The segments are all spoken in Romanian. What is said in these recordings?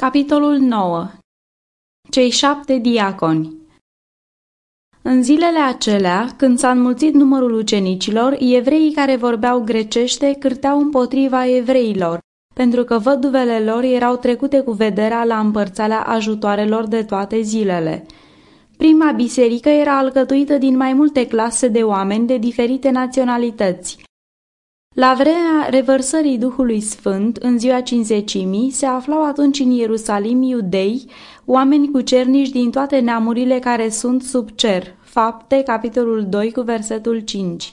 Capitolul 9 Cei șapte diaconi În zilele acelea, când s-a înmulțit numărul ucenicilor, evreii care vorbeau grecește cârteau împotriva evreilor, pentru că văduvele lor erau trecute cu vederea la împărțarea ajutoarelor de toate zilele. Prima biserică era alcătuită din mai multe clase de oameni de diferite naționalități. La vremea revărsării Duhului Sfânt, în ziua cinzecimii, se aflau atunci în Ierusalim iudei, oameni cu cernici din toate neamurile care sunt sub cer. Fapte, capitolul 2, cu versetul 5.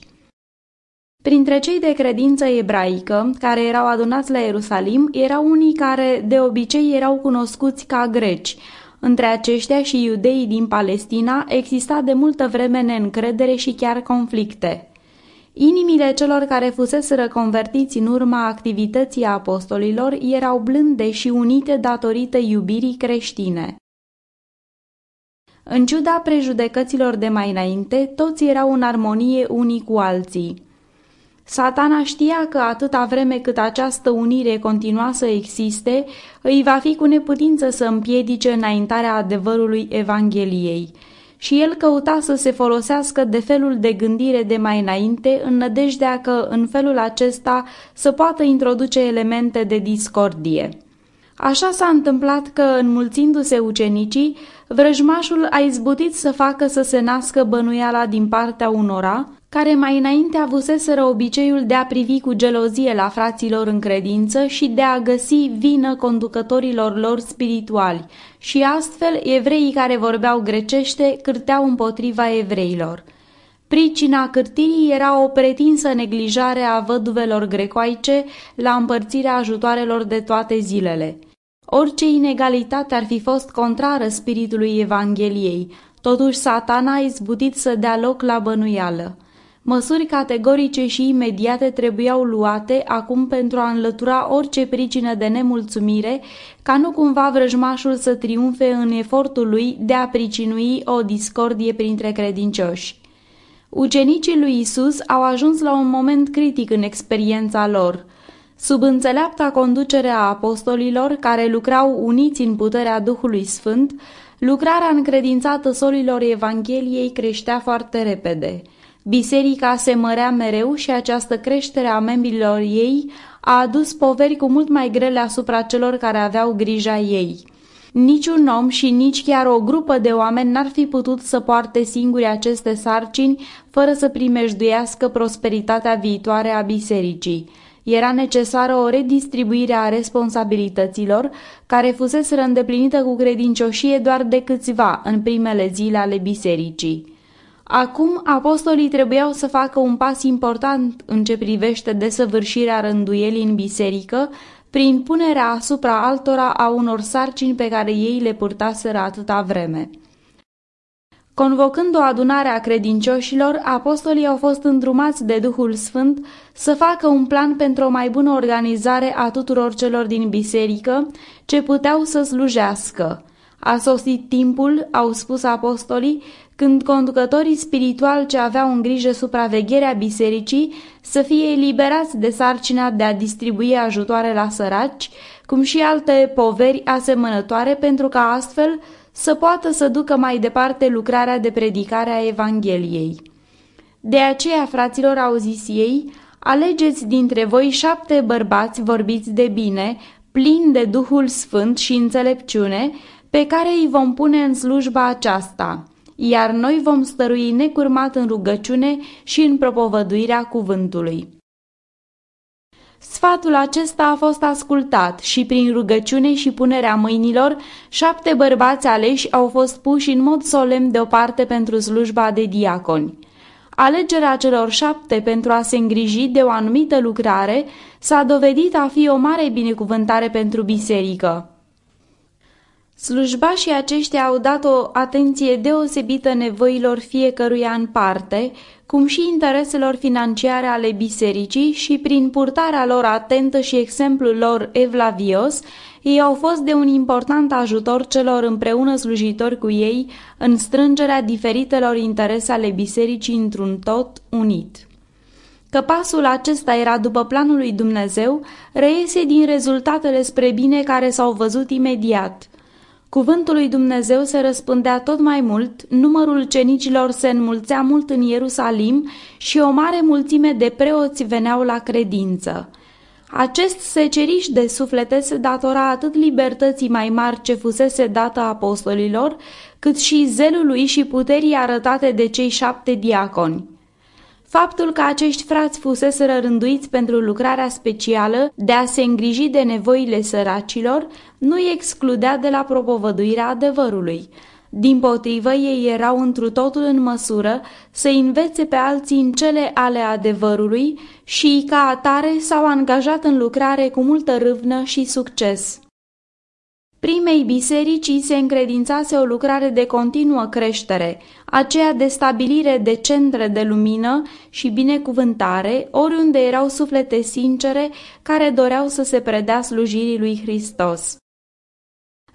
Printre cei de credință ebraică, care erau adunați la Ierusalim, erau unii care de obicei erau cunoscuți ca greci. Între aceștia și iudeii din Palestina exista de multă vreme neîncredere și chiar conflicte. Inimile celor care fuseseră convertiți în urma activității apostolilor erau blânde și unite datorită iubirii creștine. În ciuda prejudecăților de mai înainte, toți erau în armonie unii cu alții. Satana știa că atâta vreme cât această unire continua să existe, îi va fi cu neputință să împiedice înaintarea adevărului Evangheliei – și el căuta să se folosească de felul de gândire de mai înainte în nădejdea că în felul acesta să poată introduce elemente de discordie. Așa s-a întâmplat că, înmulțindu-se ucenicii, vrăjmașul a izbutit să facă să se nască bănuiala din partea unora, care mai înainte avuseseră obiceiul de a privi cu gelozie la fraților în credință și de a găsi vină conducătorilor lor spirituali, și astfel evreii care vorbeau grecește cârteau împotriva evreilor. Pricina cârtirii era o pretinsă neglijare a văduvelor grecoaice la împărțirea ajutoarelor de toate zilele. Orice inegalitate ar fi fost contrară spiritului Evangheliei, totuși satana a izbutit să dea loc la bănuială. Măsuri categorice și imediate trebuiau luate acum pentru a înlătura orice pricină de nemulțumire, ca nu cumva vrăjmașul să triumfe în efortul lui de a pricinui o discordie printre credincioși. Ucenicii lui Isus au ajuns la un moment critic în experiența lor. Sub înțeleapta conducere a apostolilor care lucrau uniți în puterea Duhului Sfânt, lucrarea încredințată solilor Evangheliei creștea foarte repede – Biserica se mărea mereu și această creștere a membrilor ei a adus poveri cu mult mai grele asupra celor care aveau grija ei. Niciun om și nici chiar o grupă de oameni n-ar fi putut să poarte singuri aceste sarcini fără să primejduiască prosperitatea viitoare a bisericii. Era necesară o redistribuire a responsabilităților, care fusese îndeplinită cu credincioșie doar de câțiva în primele zile ale bisericii. Acum apostolii trebuiau să facă un pas important în ce privește desăvârșirea rânduielii în biserică, prin punerea asupra altora a unor sarcini pe care ei le purtaseră atâta vreme. Convocând o adunare a credincioșilor, apostolii au fost îndrumați de Duhul Sfânt să facă un plan pentru o mai bună organizare a tuturor celor din biserică ce puteau să slujească. A sosit timpul, au spus apostolii, când conducătorii spirituali ce aveau în grijă supravegherea bisericii să fie eliberați de sarcina de a distribui ajutoare la săraci, cum și alte poveri asemănătoare pentru ca astfel să poată să ducă mai departe lucrarea de predicare a Evangheliei. De aceea, fraților, au zis ei, alegeți dintre voi șapte bărbați vorbiți de bine, plini de Duhul Sfânt și înțelepciune, pe care îi vom pune în slujba aceasta – iar noi vom stărui necurmat în rugăciune și în propovăduirea cuvântului. Sfatul acesta a fost ascultat și prin rugăciune și punerea mâinilor, șapte bărbați aleși au fost puși în mod solemn deoparte pentru slujba de diaconi. Alegerea celor șapte pentru a se îngriji de o anumită lucrare s-a dovedit a fi o mare binecuvântare pentru biserică. Slujbașii aceștia au dat o atenție deosebită nevoilor fiecăruia în parte, cum și intereselor financiare ale bisericii și prin purtarea lor atentă și exemplul lor evlavios, ei au fost de un important ajutor celor împreună slujitori cu ei în strângerea diferitelor interese ale bisericii într-un tot unit. Că pasul acesta era după planul lui Dumnezeu, reiese din rezultatele spre bine care s-au văzut imediat. Cuvântul lui Dumnezeu se răspândea tot mai mult, numărul cenicilor se înmulțea mult în Ierusalim și o mare mulțime de preoți veneau la credință. Acest seceriș de suflete se datora atât libertății mai mari ce fusese dată apostolilor, cât și zelului și puterii arătate de cei șapte diaconi. Faptul că acești frați fusese rânduiți pentru lucrarea specială de a se îngriji de nevoile săracilor nu îi excludea de la propovăduirea adevărului. Din potrivă, ei erau întru totul în măsură să învețe pe alții în cele ale adevărului și, ca atare, s-au angajat în lucrare cu multă râvnă și succes. Primei biserici se încredințase o lucrare de continuă creștere, aceea de stabilire de centre de lumină și binecuvântare, oriunde erau suflete sincere care doreau să se predea slujirii lui Hristos.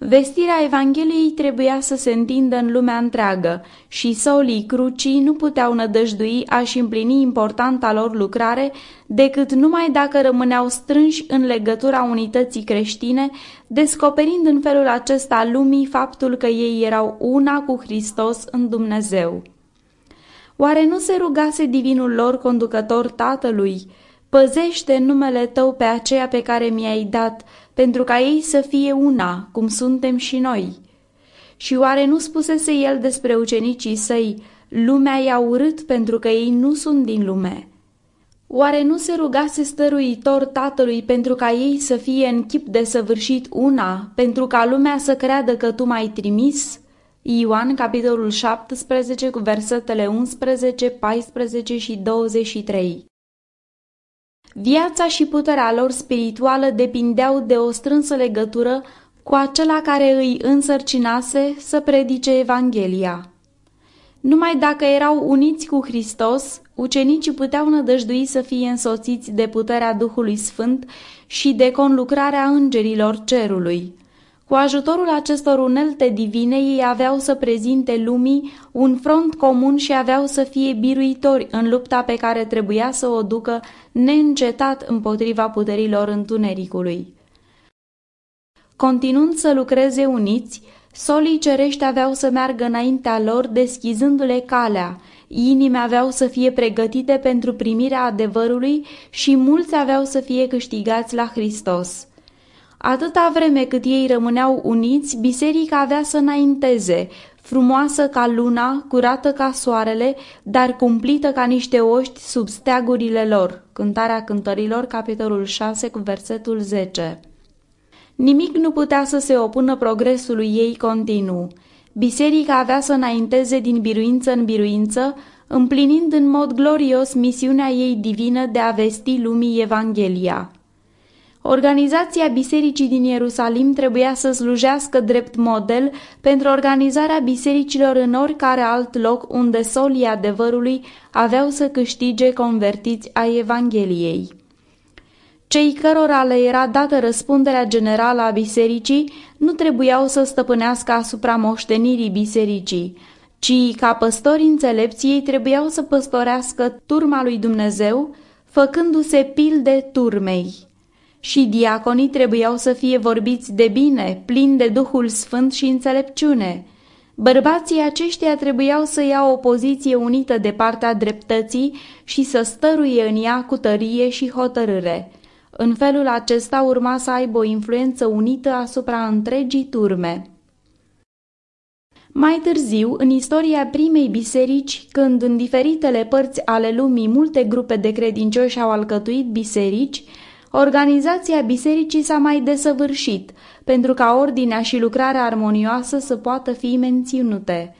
Vestirea Evangheliei trebuia să se întindă în lumea întreagă și solii crucii nu puteau nădăjdui a-și împlini importanta lor lucrare decât numai dacă rămâneau strânși în legătura unității creștine, descoperind în felul acesta lumii faptul că ei erau una cu Hristos în Dumnezeu. Oare nu se rugase divinul lor conducător tatălui, Păzește numele tău pe aceea pe care mi-ai dat, pentru ca ei să fie una, cum suntem și noi. Și oare nu spusese el despre ucenicii săi, lumea i-a urât pentru că ei nu sunt din lume? Oare nu se rugase stăruitor tatălui pentru ca ei să fie în chip de săvârșit una, pentru ca lumea să creadă că tu m-ai trimis? Ioan, capitolul 17, cu versetele 11, 14 și 23 Viața și puterea lor spirituală depindeau de o strânsă legătură cu acela care îi însărcinase să predice Evanghelia. Numai dacă erau uniți cu Hristos, ucenicii puteau nădăjdui să fie însoțiți de puterea Duhului Sfânt și de conlucrarea îngerilor cerului. Cu ajutorul acestor unelte divine, ei aveau să prezinte lumii un front comun și aveau să fie biruitori în lupta pe care trebuia să o ducă neîncetat împotriva puterilor întunericului. Continuând să lucreze uniți, solii cerești aveau să meargă înaintea lor, deschizându-le calea, inime aveau să fie pregătite pentru primirea adevărului și mulți aveau să fie câștigați la Hristos. Atâta vreme cât ei rămâneau uniți, biserica avea să înainteze, frumoasă ca luna, curată ca soarele, dar cumplită ca niște oști sub steagurile lor. Cântarea cântărilor, capitolul 6, cu versetul 10. Nimic nu putea să se opună progresului ei continuu. Biserica avea să înainteze din biruință în biruință, împlinind în mod glorios misiunea ei divină de a vesti lumii Evanghelia. Organizația Bisericii din Ierusalim trebuia să slujească drept model pentru organizarea bisericilor în oricare alt loc unde solii adevărului aveau să câștige convertiți a Evangheliei. Cei cărora le era dată răspunderea generală a bisericii nu trebuiau să stăpânească asupra moștenirii bisericii, ci ca păstori înțelepți ei trebuiau să păstorească turma lui Dumnezeu, făcându-se pilde turmei și diaconii trebuiau să fie vorbiți de bine, plini de Duhul Sfânt și înțelepciune. Bărbații aceștia trebuiau să ia o poziție unită de partea dreptății și să stăruie în ea cu tărie și hotărâre. În felul acesta urma să aibă o influență unită asupra întregii turme. Mai târziu, în istoria primei biserici, când în diferitele părți ale lumii multe grupe de credincioși au alcătuit biserici, Organizația bisericii s-a mai desăvârșit, pentru ca ordinea și lucrarea armonioasă să poată fi menținute.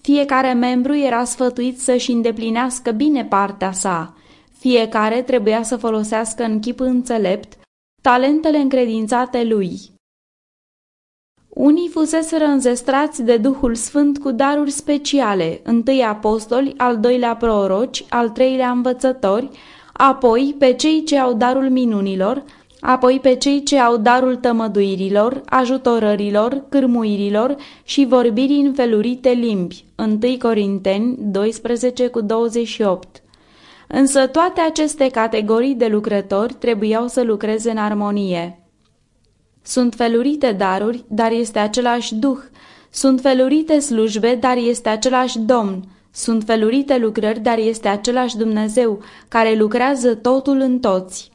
Fiecare membru era sfătuit să-și îndeplinească bine partea sa. Fiecare trebuia să folosească în chip înțelept talentele încredințate lui. Unii fuseseră înzestrați de Duhul Sfânt cu daruri speciale, întâi apostoli, al doilea proroci, al treilea învățători, apoi pe cei ce au darul minunilor, apoi pe cei ce au darul tămăduirilor, ajutorărilor, cârmuirilor și vorbirii în felurite limbi. 1 Corinteni 12 cu 28 Însă toate aceste categorii de lucrători trebuiau să lucreze în armonie. Sunt felurite daruri, dar este același Duh. Sunt felurite slujbe, dar este același Domn. Sunt felurite lucrări, dar este același Dumnezeu, care lucrează totul în toți.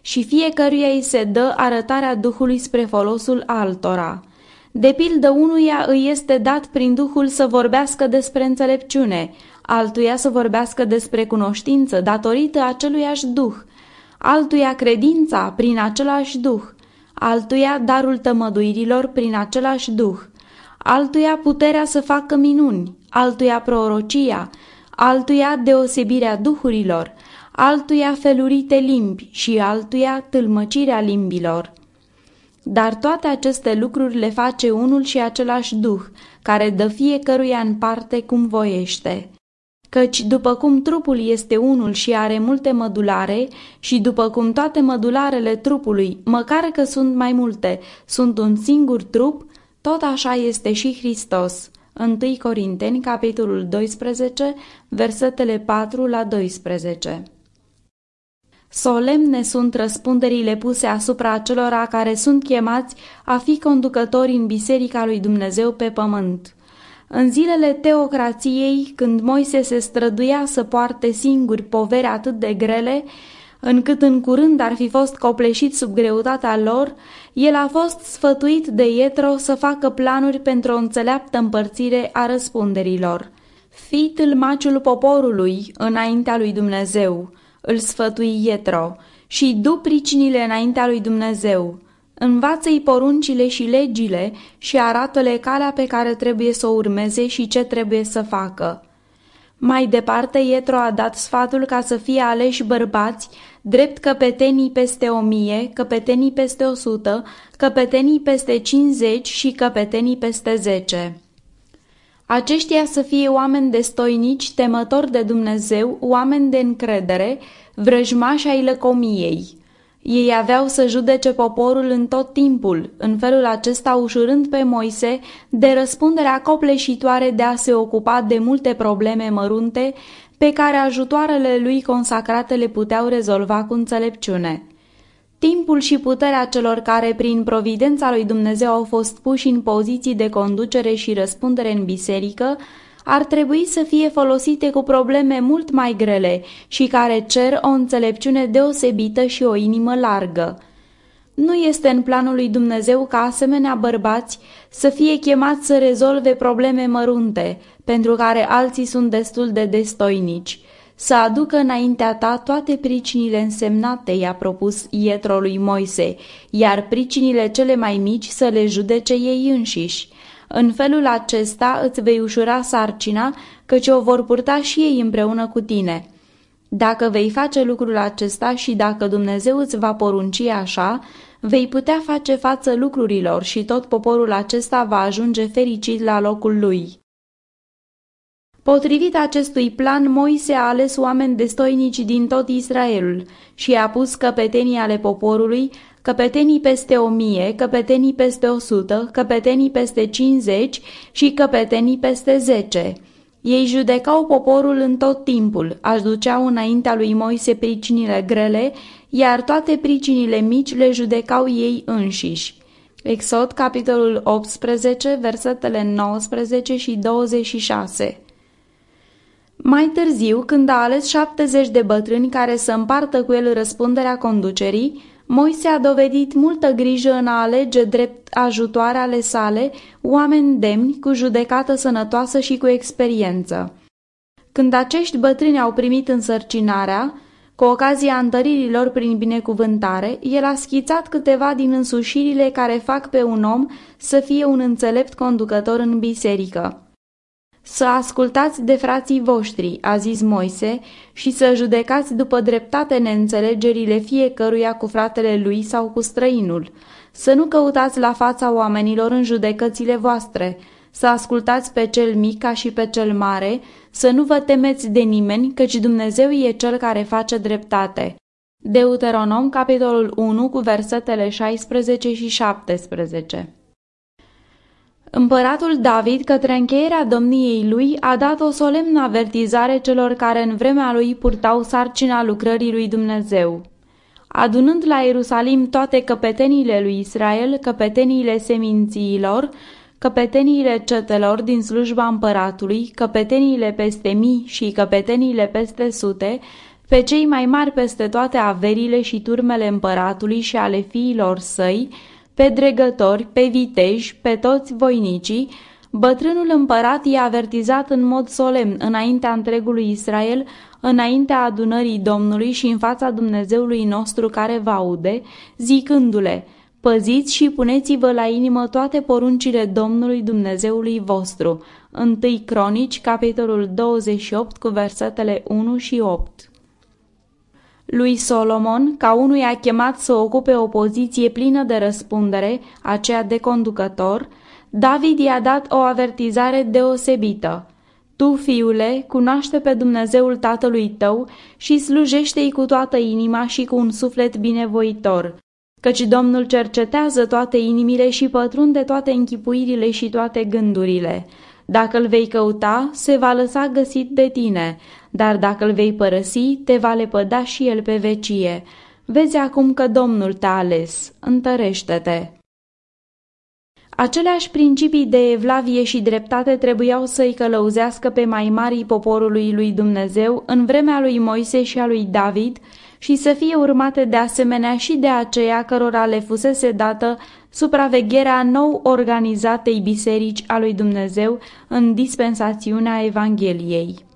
Și fiecăruia îi se dă arătarea Duhului spre folosul altora. De pildă unuia îi este dat prin Duhul să vorbească despre înțelepciune, altuia să vorbească despre cunoștință datorită aceluiași Duh, altuia credința prin același Duh, altuia darul tămăduirilor prin același Duh, altuia puterea să facă minuni, altuia prorocia, altuia deosebirea duhurilor, altuia felurite limbi și altuia tâlmăcirea limbilor. Dar toate aceste lucruri le face unul și același Duh, care dă fiecăruia în parte cum voiește căci după cum trupul este unul și are multe mădulare și după cum toate mădularele trupului, măcar că sunt mai multe, sunt un singur trup, tot așa este și Hristos. 1 Corinteni, capitolul 12, versetele 4 la 12 Solemne sunt răspunderile puse asupra acelora care sunt chemați a fi conducători în Biserica lui Dumnezeu pe pământ. În zilele teocrației, când Moise se străduia să poarte singuri povere atât de grele, încât în curând ar fi fost copleșit sub greutatea lor, el a fost sfătuit de Ietro să facă planuri pentru o înțeleaptă împărțire a răspunderilor. Fii tâlmaciul poporului înaintea lui Dumnezeu, îl sfătui Ietro, și du pricinile înaintea lui Dumnezeu. Învață-i poruncile și legile și arată-le calea pe care trebuie să o urmeze și ce trebuie să facă. Mai departe, Ietro a dat sfatul ca să fie aleși bărbați, drept căpetenii peste o mie, căpetenii peste o sută, căpetenii peste cincizeci și căpetenii peste zece. Aceștia să fie oameni destoinici, temători de Dumnezeu, oameni de încredere, vrăjmași ai lăcomiei. Ei aveau să judece poporul în tot timpul, în felul acesta ușurând pe Moise de răspunderea copleșitoare de a se ocupa de multe probleme mărunte pe care ajutoarele lui consacrate le puteau rezolva cu înțelepciune. Timpul și puterea celor care, prin providența lui Dumnezeu, au fost puși în poziții de conducere și răspundere în biserică, ar trebui să fie folosite cu probleme mult mai grele și care cer o înțelepciune deosebită și o inimă largă. Nu este în planul lui Dumnezeu ca asemenea bărbați să fie chemați să rezolve probleme mărunte, pentru care alții sunt destul de destoinici. Să aducă înaintea ta toate pricinile însemnate, i-a propus Ietrului Moise, iar pricinile cele mai mici să le judece ei înșiși. În felul acesta îți vei ușura sarcina, căci o vor purta și ei împreună cu tine. Dacă vei face lucrul acesta și dacă Dumnezeu îți va porunci așa, vei putea face față lucrurilor și tot poporul acesta va ajunge fericit la locul lui. Potrivit acestui plan, Moise a ales oameni destoinici din tot Israelul și a pus căpetenii ale poporului căpetenii peste o mie, căpetenii peste o sută, căpetenii peste cincizeci și căpetenii peste zece. Ei judecau poporul în tot timpul, duceau înaintea lui Moise pricinile grele, iar toate pricinile mici le judecau ei înșiși. Exod, capitolul 18, versetele 19 și 26 Mai târziu, când a ales 70 de bătrâni care să împartă cu el răspunderea conducerii, Moise a dovedit multă grijă în a alege drept ajutoare ale sale oameni demni, cu judecată sănătoasă și cu experiență. Când acești bătrâni au primit însărcinarea, cu ocazia întăririlor prin binecuvântare, el a schițat câteva din însușirile care fac pe un om să fie un înțelept conducător în biserică. Să ascultați de frații voștri, a zis Moise, și să judecați după dreptate neînțelegerile fiecăruia cu fratele lui sau cu străinul. Să nu căutați la fața oamenilor în judecățile voastre, să ascultați pe cel mic ca și pe cel mare, să nu vă temeți de nimeni, căci Dumnezeu e cel care face dreptate. Deuteronom, capitolul 1, cu versetele 16 și 17 Împăratul David, către încheierea domniei lui, a dat o solemnă avertizare celor care în vremea lui purtau sarcina lucrării lui Dumnezeu. Adunând la Ierusalim toate căpeteniile lui Israel, căpeteniile semințiilor, căpeteniile cetelor din slujba împăratului, căpeteniile peste mii și căpeteniile peste sute, pe cei mai mari peste toate averile și turmele împăratului și ale fiilor săi, pe dregători, pe viteji, pe toți voinicii, bătrânul împărat i-a avertizat în mod solemn înaintea întregului Israel, înaintea adunării Domnului și în fața Dumnezeului nostru care vă aude, zicându-le, Păziți și puneți-vă la inimă toate poruncile Domnului Dumnezeului vostru. 1 Cronici, capitolul 28, cu versetele 1 și 8 lui Solomon, ca a chemat să ocupe o poziție plină de răspundere, aceea de conducător, David i-a dat o avertizare deosebită. Tu, fiule, cunoaște pe Dumnezeul tatălui tău și slujește-i cu toată inima și cu un suflet binevoitor, căci Domnul cercetează toate inimile și pătrunde toate închipuirile și toate gândurile. Dacă îl vei căuta, se va lăsa găsit de tine, dar dacă îl vei părăsi, te va lepăda și el pe vecie. Vezi acum că Domnul te-a ales, întărește-te. Aceleași principii de evlavie și dreptate trebuiau să-i călăuzească pe mai marii poporului lui Dumnezeu în vremea lui Moise și a lui David și să fie urmate de asemenea și de aceia cărora le fusese dată supravegherea nou organizatei biserici a lui Dumnezeu în dispensațiunea Evangheliei.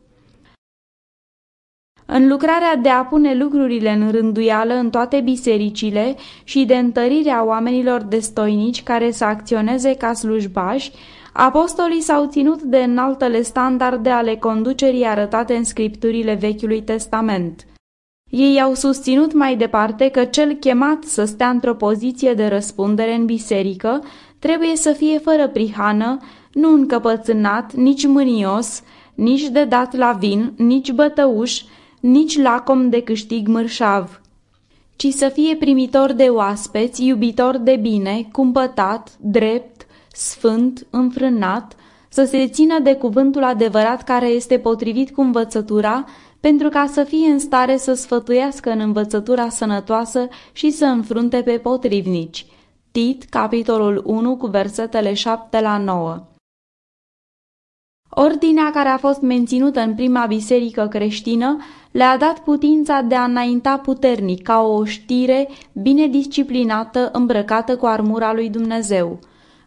În lucrarea de a pune lucrurile în rânduială în toate bisericile și de întărirea oamenilor destoinici care să acționeze ca slujbași, apostolii s-au ținut de înaltele standarde ale conducerii arătate în scripturile Vechiului Testament. Ei au susținut mai departe că cel chemat să stea într-o poziție de răspundere în biserică trebuie să fie fără prihană, nu încăpățânat, nici mânios, nici de dat la vin, nici bătăuș, nici lacom de câștig mărșav, ci să fie primitor de oaspeți, iubitor de bine, cumpătat, drept, sfânt, înfrânat, să se țină de cuvântul adevărat care este potrivit cu învățătura, pentru ca să fie în stare să sfătuiască în învățătura sănătoasă și să înfrunte pe potrivnici. Tit, capitolul 1, cu versetele 7 la 9 Ordinea care a fost menținută în prima biserică creștină le-a dat putința de a înainta puternic ca o știre bine disciplinată îmbrăcată cu armura lui Dumnezeu.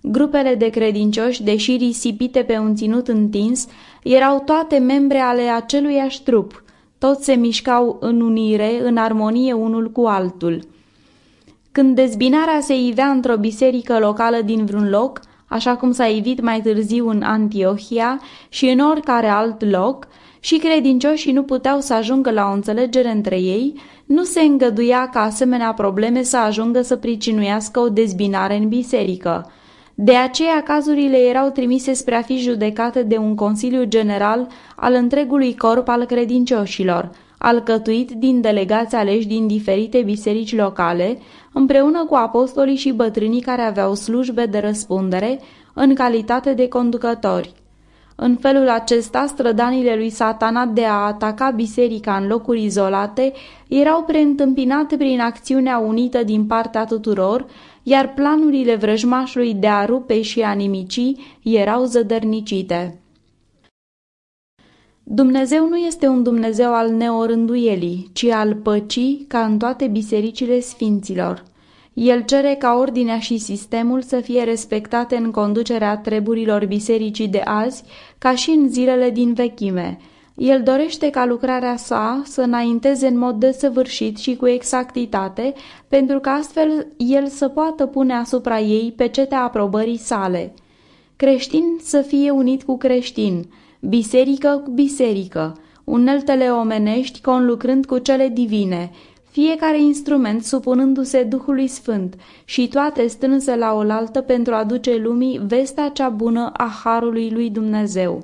Grupele de credincioși, deși risipite pe un ținut întins, erau toate membre ale aceluiași trup. Toți se mișcau în unire, în armonie unul cu altul. Când dezbinarea se ivea într-o biserică locală din vreun loc, așa cum s-a ivit mai târziu în Antiohia și în oricare alt loc, și credincioșii nu puteau să ajungă la o înțelegere între ei, nu se îngăduia ca asemenea probleme să ajungă să pricinuiască o dezbinare în biserică. De aceea cazurile erau trimise spre a fi judecate de un Consiliu General al întregului corp al credincioșilor, alcătuit din delegați aleși din diferite biserici locale, împreună cu apostolii și bătrânii care aveau slujbe de răspundere în calitate de conducători. În felul acesta, strădanile lui satana de a ataca biserica în locuri izolate erau preîntâmpinate prin acțiunea unită din partea tuturor, iar planurile vrăjmașului de a rupe și a nimici erau zădărnicite. Dumnezeu nu este un Dumnezeu al neorânduielii, ci al păcii ca în toate bisericile sfinților. El cere ca ordinea și sistemul să fie respectate în conducerea treburilor bisericii de azi, ca și în zilele din vechime. El dorește ca lucrarea sa să înainteze în mod desăvârșit și cu exactitate, pentru că astfel el să poată pune asupra ei cetea aprobării sale. Creștin să fie unit cu creștin, biserică cu biserică, uneltele omenești conlucrând cu cele divine, fiecare instrument supunându-se Duhului Sfânt și toate strânse la oaltă pentru a duce lumii vestea cea bună a Harului lui Dumnezeu.